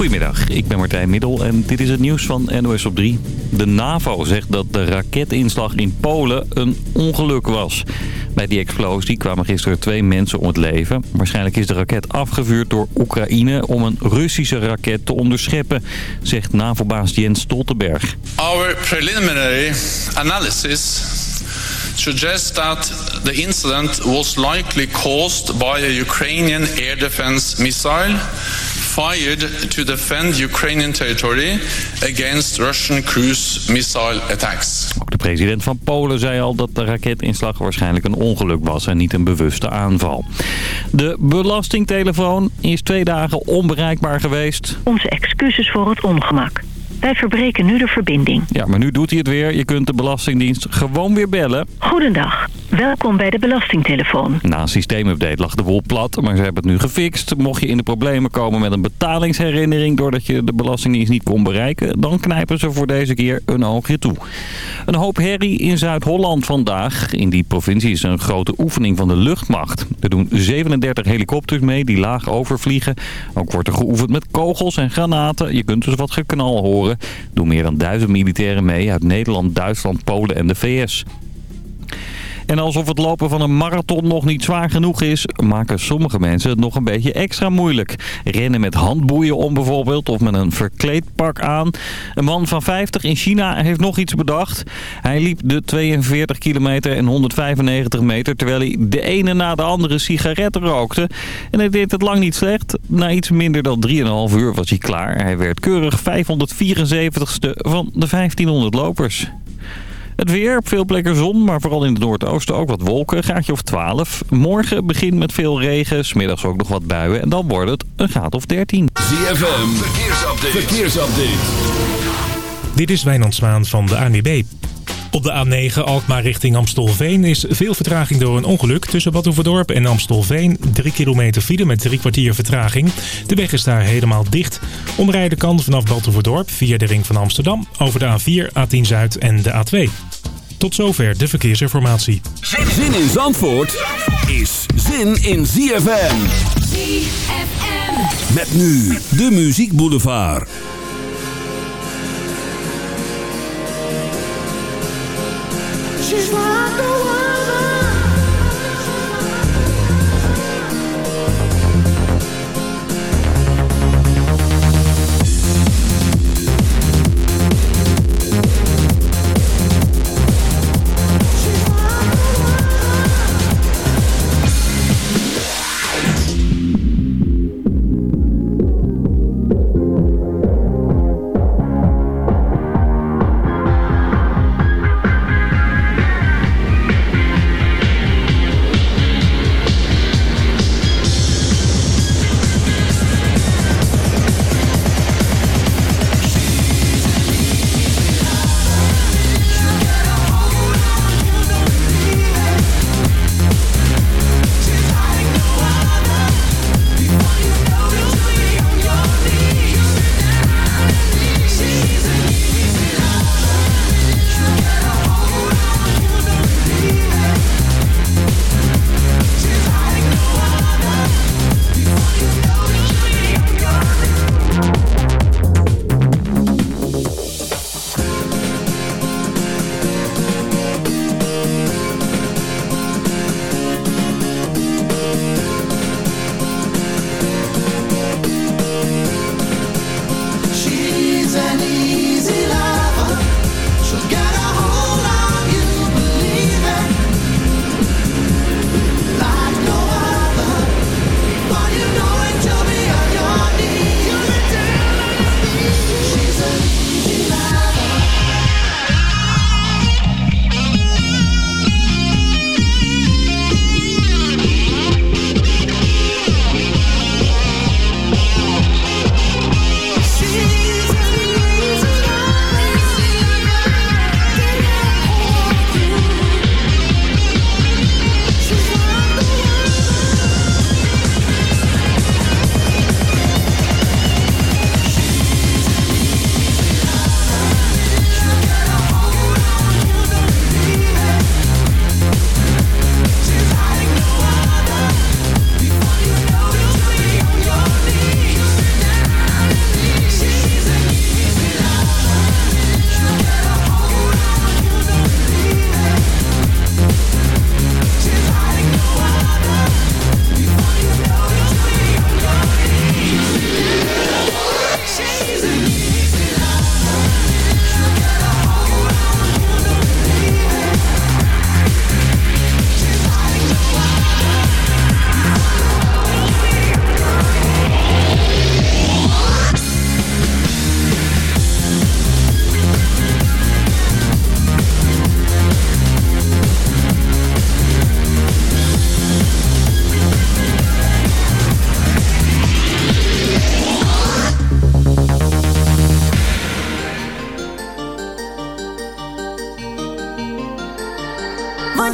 Goedemiddag, ik ben Martijn Middel en dit is het nieuws van NOS op 3. De NAVO zegt dat de raketinslag in Polen een ongeluk was. Bij die explosie kwamen gisteren twee mensen om het leven. Waarschijnlijk is de raket afgevuurd door Oekraïne om een Russische raket te onderscheppen, zegt NAVO-baas Jens Stoltenberg. Our preliminary analysis suggests that the incident was likely caused by a Ukrainian air defense missile fired to defend Ukrainian territory against Russian cruise missile attacks. Ook de president van Polen zei al dat de raketinslag waarschijnlijk een ongeluk was en niet een bewuste aanval. De belastingtelefoon is twee dagen onbereikbaar geweest. Onze excuses voor het ongemak. Wij verbreken nu de verbinding. Ja, maar nu doet hij het weer. Je kunt de Belastingdienst gewoon weer bellen. Goedendag. Welkom bij de Belastingtelefoon. Na een systeemupdate lag de wol plat, maar ze hebben het nu gefixt. Mocht je in de problemen komen met een betalingsherinnering... doordat je de Belastingdienst niet kon bereiken... dan knijpen ze voor deze keer een oogje toe. Een hoop herrie in Zuid-Holland vandaag. In die provincie is een grote oefening van de luchtmacht. Er doen 37 helikopters mee die laag overvliegen. Ook wordt er geoefend met kogels en granaten. Je kunt dus wat geknal horen. Doen meer dan duizend militairen mee uit Nederland, Duitsland, Polen en de VS. En alsof het lopen van een marathon nog niet zwaar genoeg is... maken sommige mensen het nog een beetje extra moeilijk. Rennen met handboeien om bijvoorbeeld of met een verkleedpak aan. Een man van 50 in China heeft nog iets bedacht. Hij liep de 42 kilometer en 195 meter... terwijl hij de ene na de andere sigaretten rookte. En hij deed het lang niet slecht. Na iets minder dan 3,5 uur was hij klaar. Hij werd keurig 574ste van de 1500 lopers. Het weer, op veel plekken zon, maar vooral in het noordoosten ook wat wolken. Graadje of 12. Morgen begint met veel regen, smiddags ook nog wat buien. En dan wordt het een graad of 13. ZFM, verkeersupdate. verkeersupdate. Dit is Wijnand Zwaan van de ANWB. Op de A9 Alkmaar richting Amstelveen is veel vertraging door een ongeluk. Tussen Badhoevedorp en Amstelveen 3 kilometer file met drie kwartier vertraging. De weg is daar helemaal dicht. Omrijden kan vanaf Badhoevedorp via de ring van Amsterdam over de A4, A10 Zuid en de A2. Tot zover de verkeersinformatie. Zin in Zandvoort is zin in ZFM. ZFM. Met nu de Muziek Boulevard. She's like the one.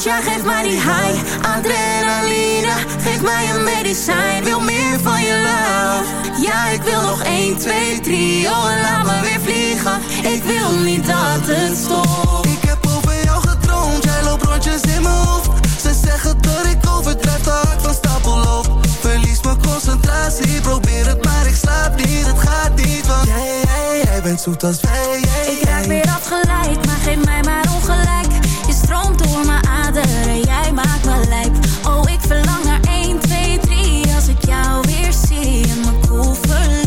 ja, geef maar die high Adrenaline, geef mij een medicijn Wil meer van je love. Ja, ik wil nog 1, 2, 3 Oh, laat me weer vliegen. Ik wil niet dat het stopt. Ik heb over jou gedroomd Jij loopt rondjes in mijn hoofd. Ze zeggen dat ik overdrijf De hart van stapel concentratie, probeer het maar ik slaap niet, het gaat niet Want jij, jij, jij bent zoet als wij. Ik raak weer afgeleid, maar geef mij maar ongelijk. Je stroomt door mijn aderen, jij maakt me lijk. Oh ik verlang naar 1, 2, 3 Als ik jou weer zie In mijn koel verliezen.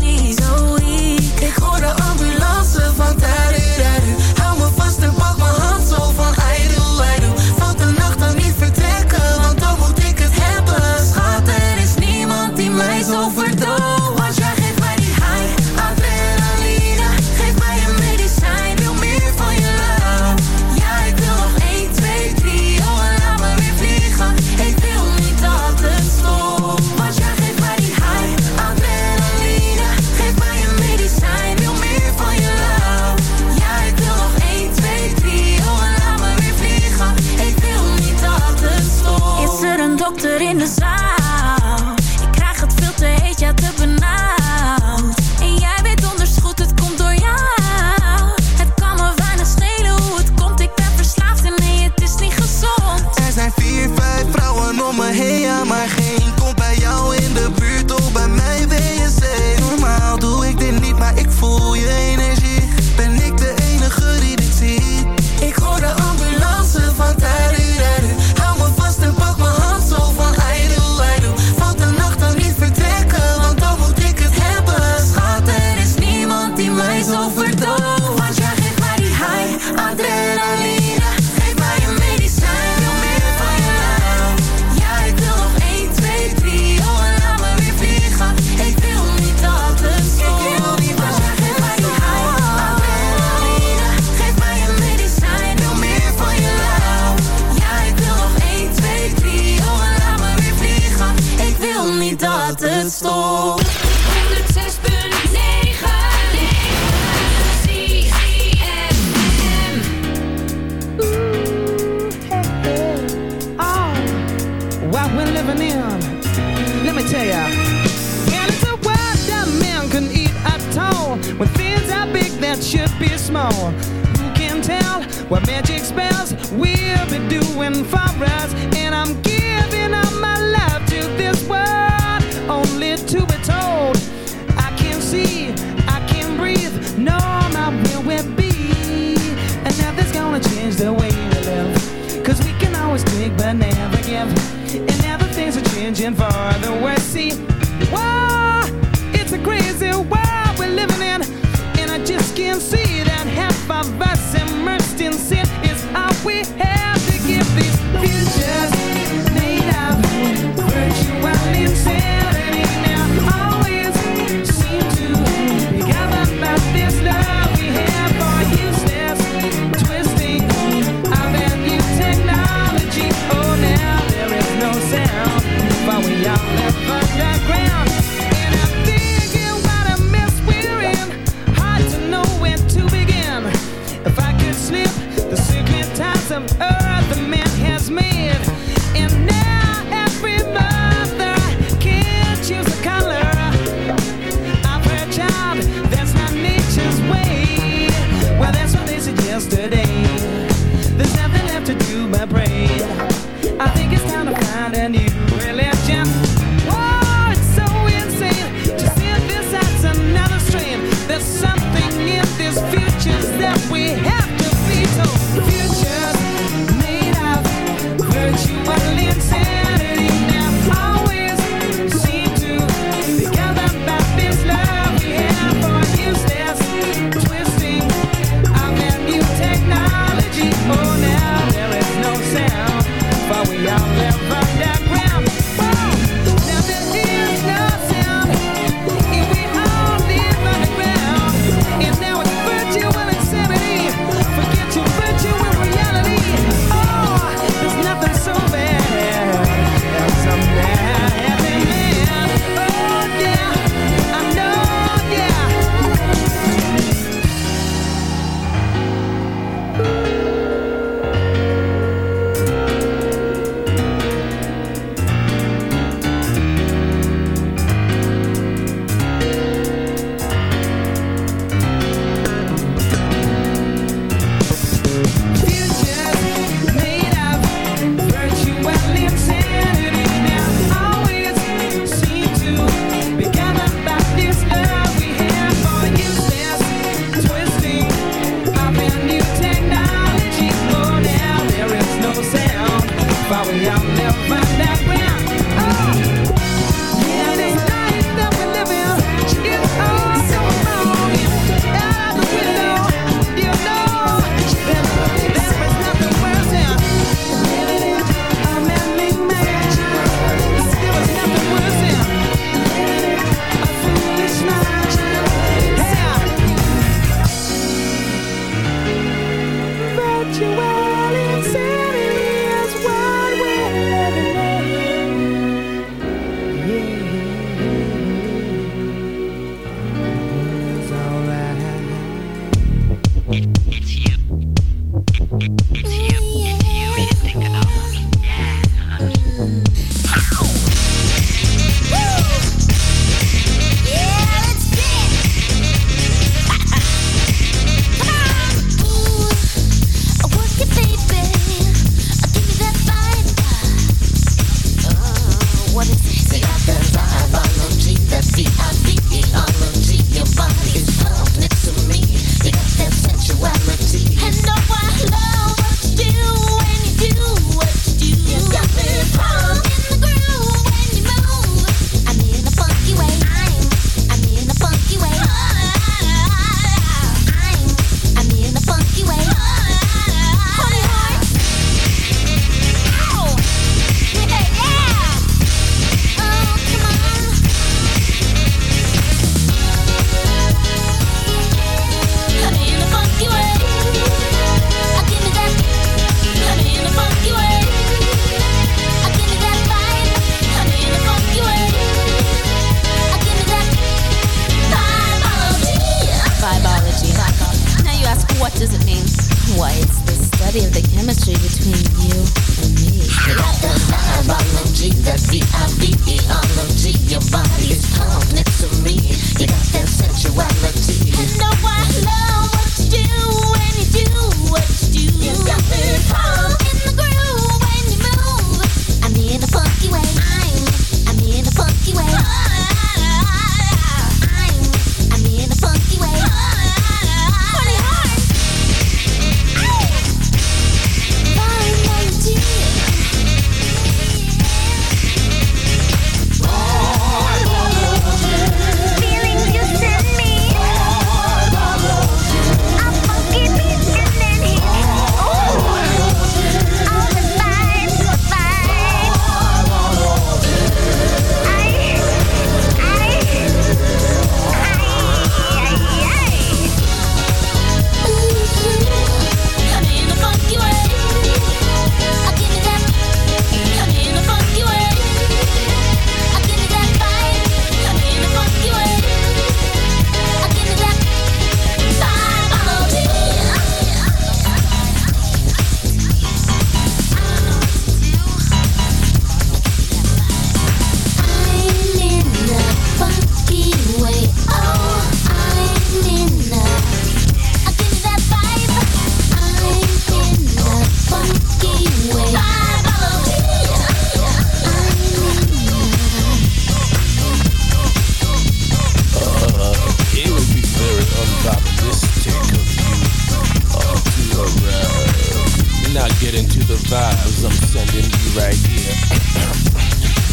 sending you right here.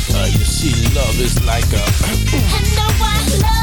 Uh, you see, love is like a. and no, I love.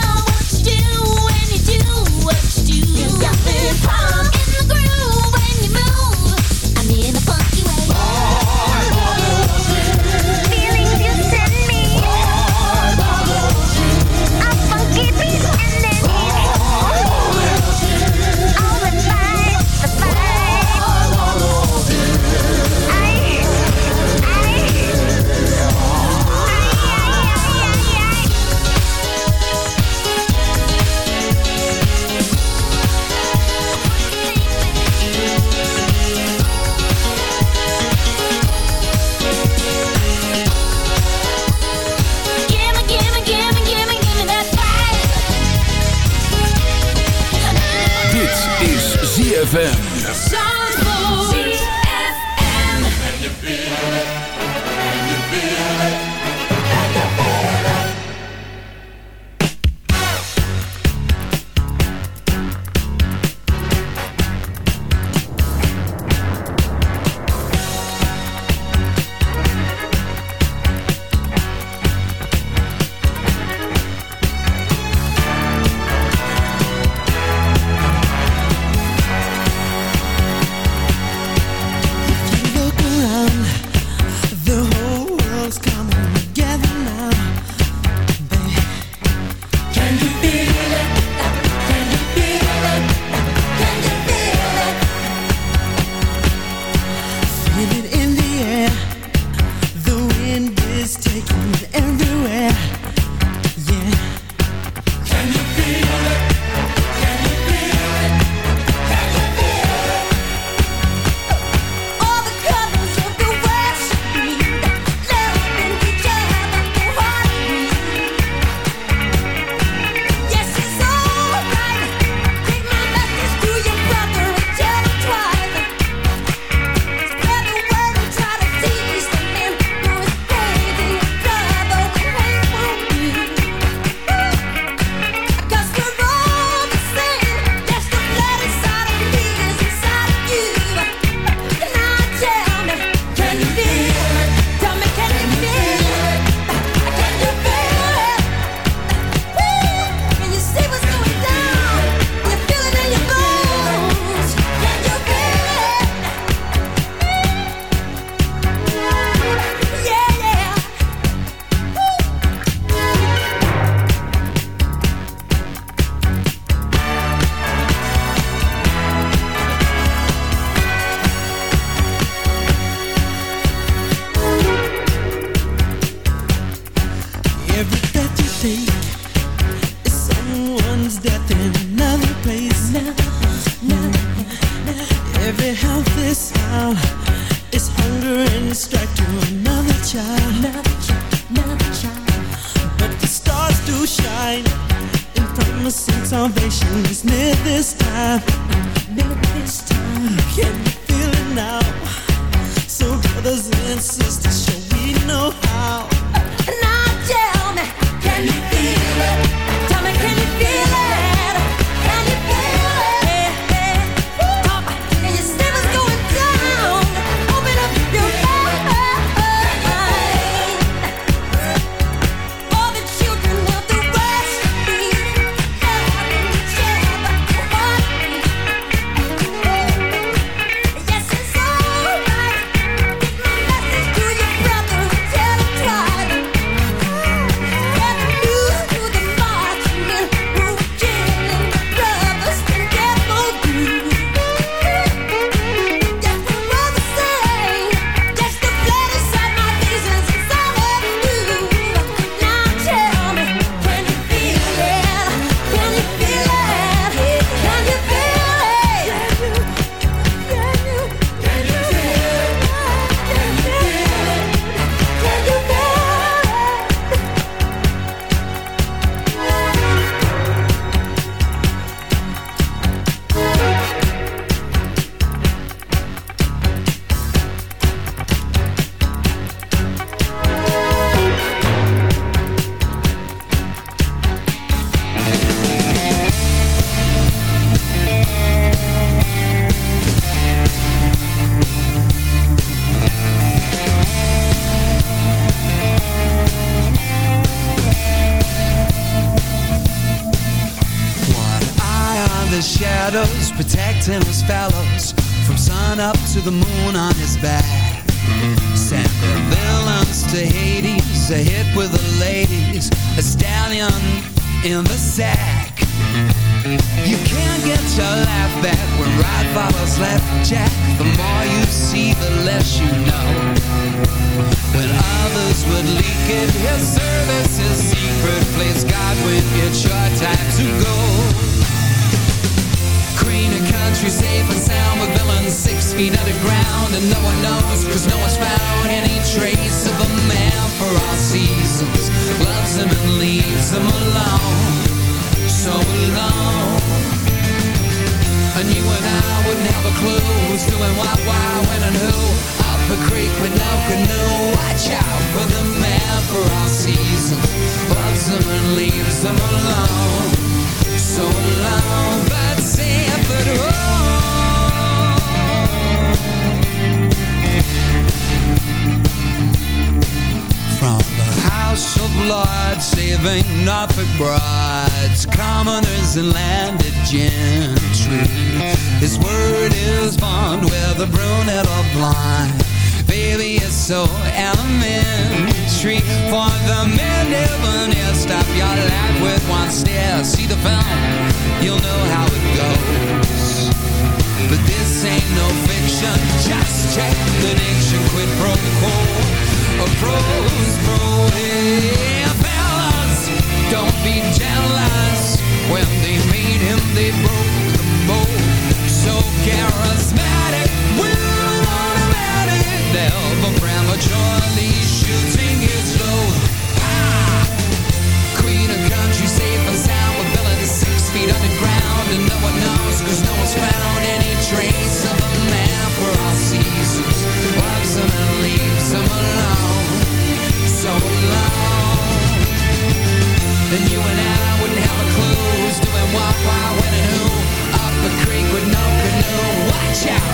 kings and landed gentry. His word is bond, with a brunette or blonde. Baby, it's so elementary. For the man never near, stop your life with one stare. See the film, you'll know how it goes. But this ain't no fiction, just check the nation, quit pro quo. A pro's pro, yeah, fellas, don't be jealous. When they made him, they broke the mold. So charismatic, will automatic. Delva prematurely shooting his load. Ah! Queen of country, safe and sound. With Bella six feet underground. And no one knows, cause no one's found any trace of a man for all seasons. Walks him and leaves him alone. So long. Then you and I clues. Doing what, why, when and who Up a creek with no canoe. Watch out.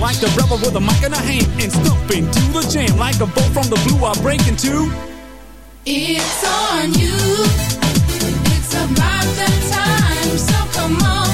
like a rebel with a mic in a hand and stomp into the jam like a bolt from the blue. I break into. It's on you. It's about that time, so come on.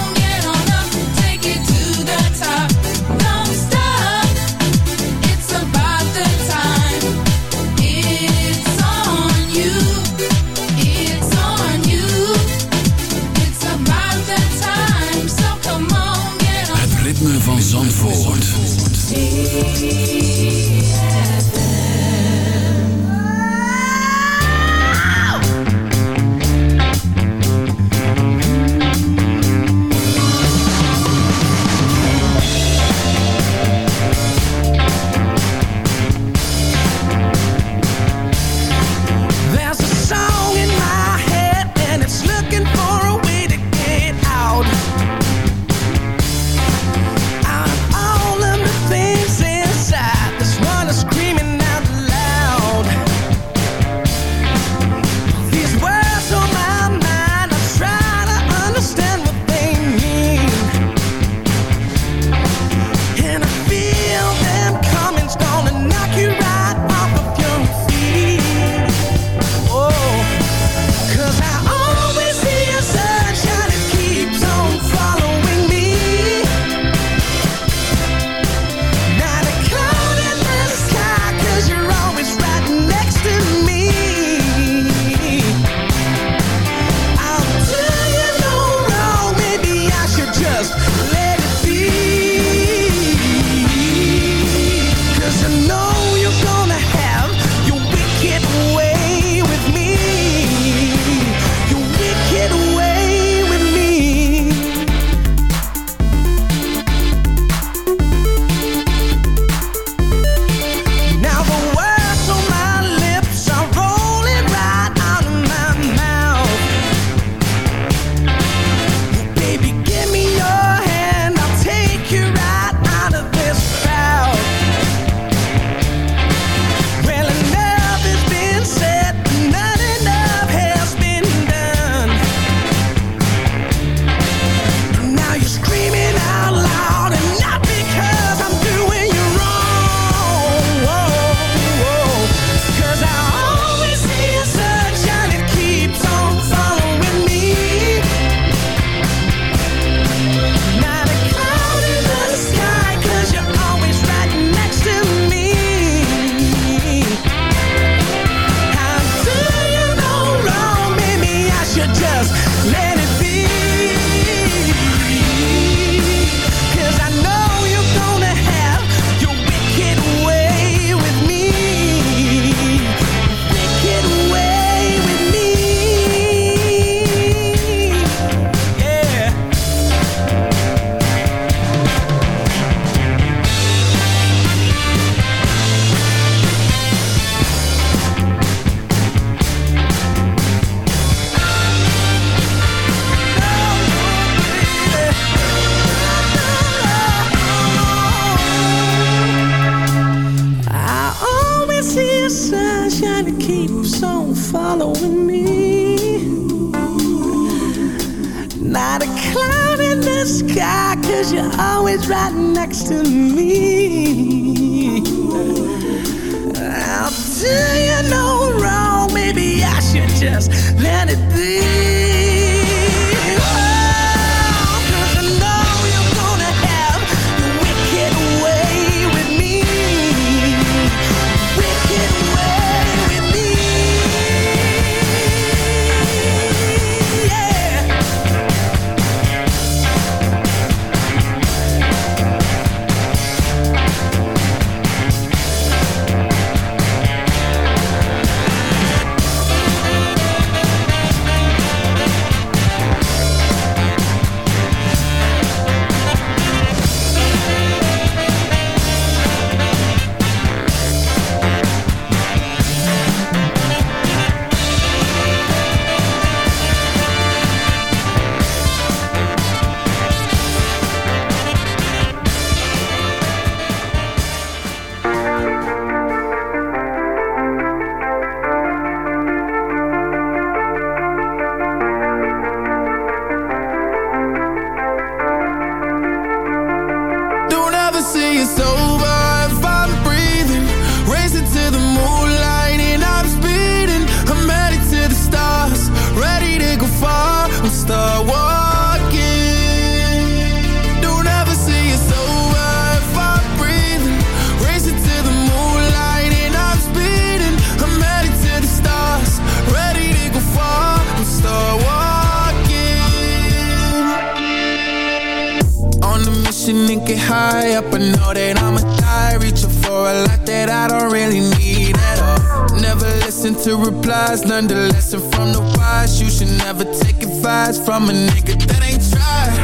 From a nigga that ain't tried.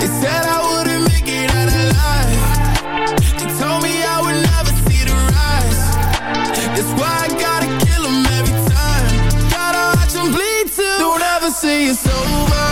They said I wouldn't make it out alive. They told me I would never see the rise. That's why I gotta kill every time. Gotta watch bleed too. Don't ever say it's over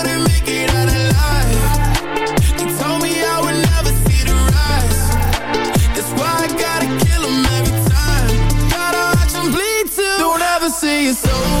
so